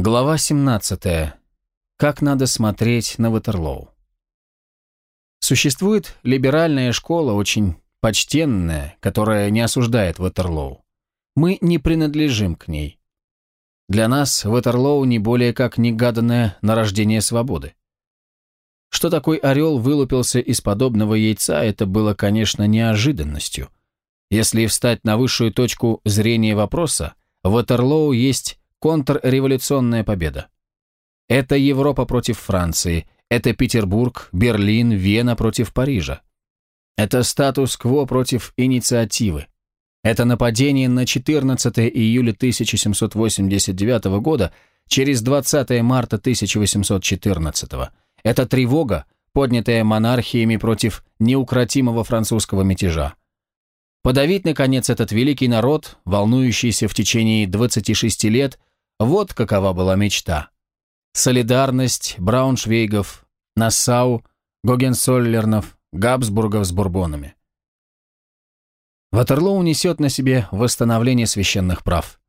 Глава 17. Как надо смотреть на Ватерлоу. Существует либеральная школа, очень почтенная, которая не осуждает Ватерлоу. Мы не принадлежим к ней. Для нас Ватерлоу не более как негаданное нарождение свободы. Что такой орел вылупился из подобного яйца, это было, конечно, неожиданностью. Если встать на высшую точку зрения вопроса, Ватерлоу есть контрреволюционная победа. Это Европа против Франции, это Петербург, Берлин, Вена против Парижа. Это статус-кво против инициативы. Это нападение на 14 июля 1789 года через 20 марта 1814. Это тревога, поднятая монархиями против неукротимого французского мятежа. Подавить, наконец, этот великий народ, волнующийся в течение 26 лет вот какова была мечта. Солидарность Брауншвейгов, Нассау, Гогенсоллернов, Габсбургов с бурбонами. Ватерлоу несет на себе восстановление священных прав.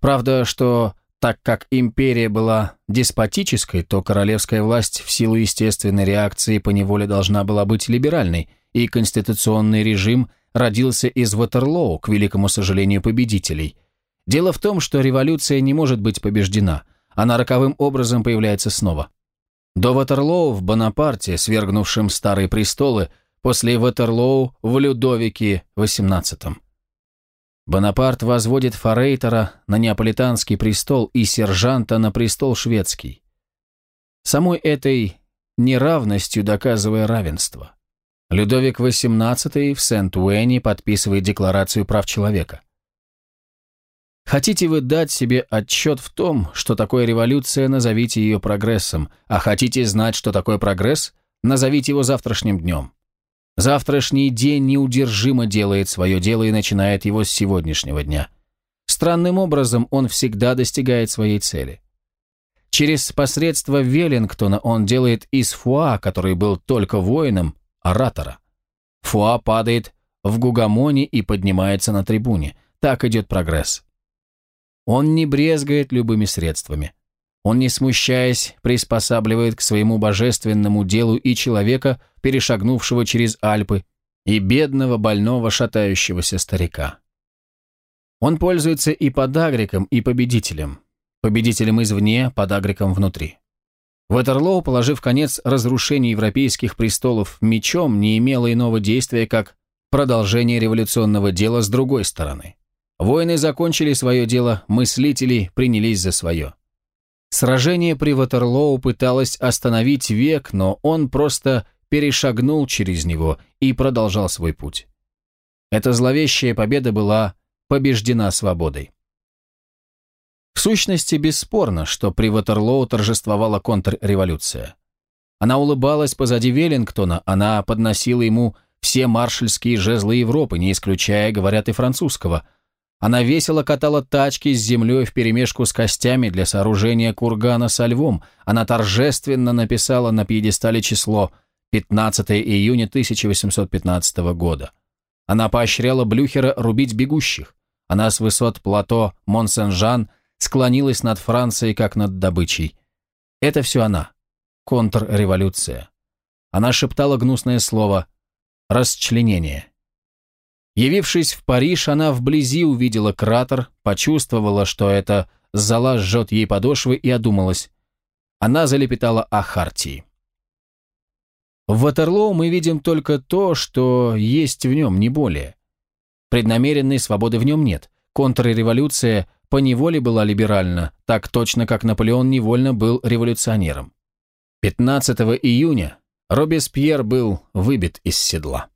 Правда, что так как империя была деспотической, то королевская власть в силу естественной реакции по неволе должна была быть либеральной, и конституционный режим родился из Ватерлоу, к великому сожалению победителей – Дело в том, что революция не может быть побеждена, она роковым образом появляется снова. До Ватерлоу в Бонапарте, свергнувшем старые престолы, после Ватерлоу в Людовике XVIII. Бонапарт возводит Форейтера на неаполитанский престол и сержанта на престол шведский. Самой этой неравностью доказывая равенство. Людовик XVIII в Сент-Уэне подписывает Декларацию прав человека. Хотите вы дать себе отчет в том, что такое революция, назовите ее прогрессом, а хотите знать, что такое прогресс, назовите его завтрашним днем. Завтрашний день неудержимо делает свое дело и начинает его с сегодняшнего дня. Странным образом он всегда достигает своей цели. Через посредство Веллингтона он делает из Фуа, который был только воином, оратора. Фуа падает в гугамоне и поднимается на трибуне. Так идет прогресс. Он не брезгает любыми средствами. Он, не смущаясь, приспосабливает к своему божественному делу и человека, перешагнувшего через Альпы, и бедного, больного, шатающегося старика. Он пользуется и подагриком, и победителем. Победителем извне, подагриком внутри. Ватерлоу, положив конец разрушению европейских престолов мечом, не имело иного действия, как продолжение революционного дела с другой стороны. Воины закончили свое дело, мыслители принялись за свое. Сражение при Ватерлоу пыталось остановить век, но он просто перешагнул через него и продолжал свой путь. Эта зловещая победа была побеждена свободой. В сущности, бесспорно, что при Ватерлоу торжествовала контрреволюция. Она улыбалась позади Веллингтона, она подносила ему все маршальские жезлы Европы, не исключая, говорят, и французского – она весело катала тачки с землей вперемешку с костями для сооружения кургана со львом. Она торжественно написала на пьедестале число 15 июня 1815 года. Она поощряла Блюхера рубить бегущих. Она с высот плато Монсен-Жан склонилась над Францией, как над добычей. Это все она. Контрреволюция. Она шептала гнусное слово «расчленение». Явившись в Париж, она вблизи увидела кратер, почувствовала, что эта зола жжет ей подошвы и одумалась. Она залепетала о Хартии. В Ватерлоу мы видим только то, что есть в нем, не более. Преднамеренной свободы в нем нет. Контрреволюция поневоле была либеральна, так точно, как Наполеон невольно был революционером. 15 июня Робеспьер был выбит из седла.